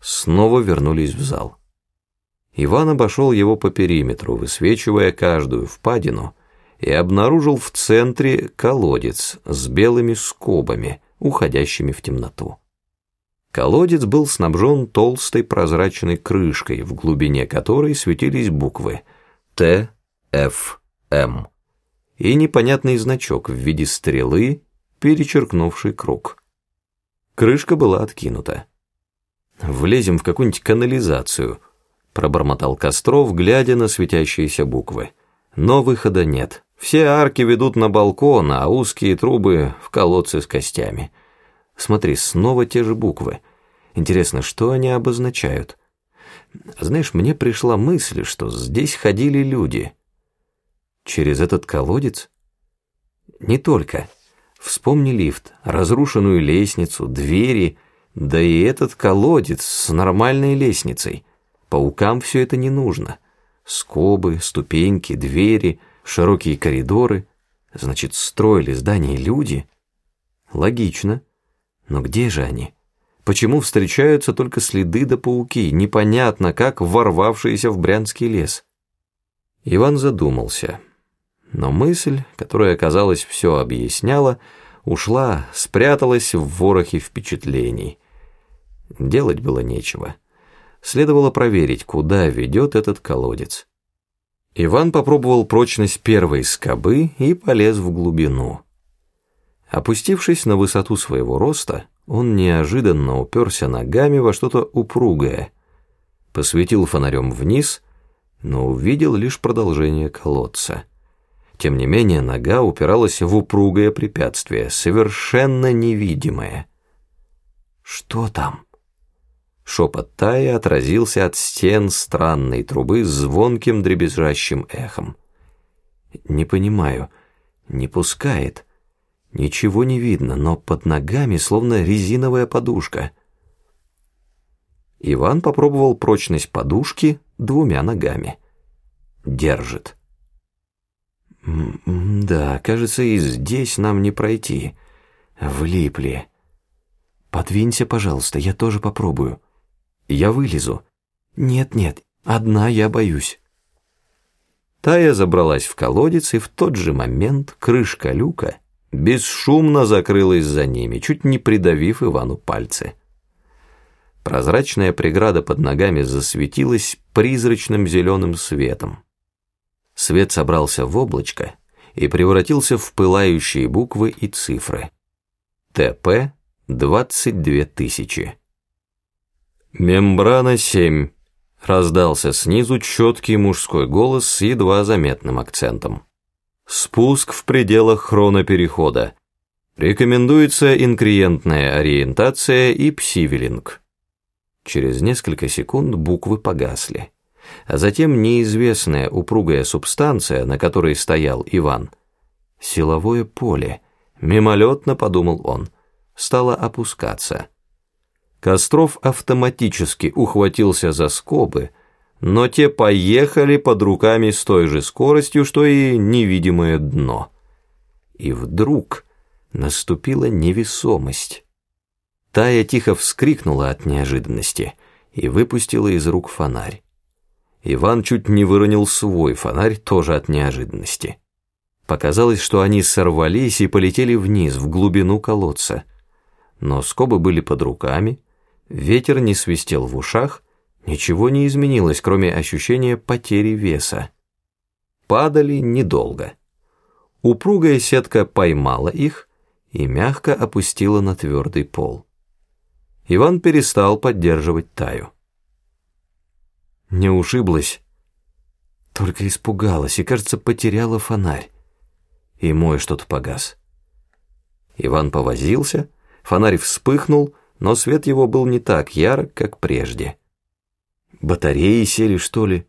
снова вернулись в зал. Иван обошел его по периметру, высвечивая каждую впадину, и обнаружил в центре колодец с белыми скобами, уходящими в темноту. Колодец был снабжен толстой прозрачной крышкой, в глубине которой светились буквы Т, Ф, М и непонятный значок в виде стрелы, перечеркнувший круг. Крышка была откинута. «Влезем в какую-нибудь канализацию», — пробормотал Костров, глядя на светящиеся буквы. «Но выхода нет. Все арки ведут на балкон, а узкие трубы в колодцы с костями. Смотри, снова те же буквы. Интересно, что они обозначают? Знаешь, мне пришла мысль, что здесь ходили люди. Через этот колодец? Не только. Вспомни лифт, разрушенную лестницу, двери, да и этот колодец с нормальной лестницей. Паукам все это не нужно. Скобы, ступеньки, двери — широкие коридоры. Значит, строили здания люди? Логично. Но где же они? Почему встречаются только следы да пауки, непонятно как ворвавшиеся в Брянский лес? Иван задумался. Но мысль, которая, казалось, все объясняла, ушла, спряталась в ворохе впечатлений. Делать было нечего. Следовало проверить, куда ведет этот колодец. Иван попробовал прочность первой скобы и полез в глубину. Опустившись на высоту своего роста, он неожиданно уперся ногами во что-то упругое, посветил фонарем вниз, но увидел лишь продолжение колодца. Тем не менее, нога упиралась в упругое препятствие, совершенно невидимое. «Что там?» Шепот Таи отразился от стен странной трубы звонким дребезжащим эхом. «Не понимаю, не пускает. Ничего не видно, но под ногами словно резиновая подушка». Иван попробовал прочность подушки двумя ногами. Держит. «Да, кажется, и здесь нам не пройти. Влипли. Подвинься, пожалуйста, я тоже попробую». Я вылезу. Нет-нет, одна я боюсь. Тая забралась в колодец, и в тот же момент крышка люка бесшумно закрылась за ними, чуть не придавив Ивану пальцы. Прозрачная преграда под ногами засветилась призрачным зеленым светом. Свет собрался в облачко и превратился в пылающие буквы и цифры. ТП 22 тысячи. «Мембрана 7», — раздался снизу четкий мужской голос с едва заметным акцентом. «Спуск в пределах хроноперехода. Рекомендуется инкриентная ориентация и псивелинг». Через несколько секунд буквы погасли, а затем неизвестная упругая субстанция, на которой стоял Иван, силовое поле, мимолетно подумал он, стало опускаться. Костров автоматически ухватился за скобы, но те поехали под руками с той же скоростью, что и невидимое дно. И вдруг наступила невесомость. Тая тихо вскрикнула от неожиданности и выпустила из рук фонарь. Иван чуть не выронил свой фонарь тоже от неожиданности. Показалось, что они сорвались и полетели вниз, в глубину колодца. Но скобы были под руками, Ветер не свистел в ушах, ничего не изменилось, кроме ощущения потери веса. Падали недолго. Упругая сетка поймала их и мягко опустила на твердый пол. Иван перестал поддерживать Таю. Не ушиблась, только испугалась и, кажется, потеряла фонарь. И мой что-то погас. Иван повозился, фонарь вспыхнул, но свет его был не так ярок, как прежде. Батареи сели, что ли?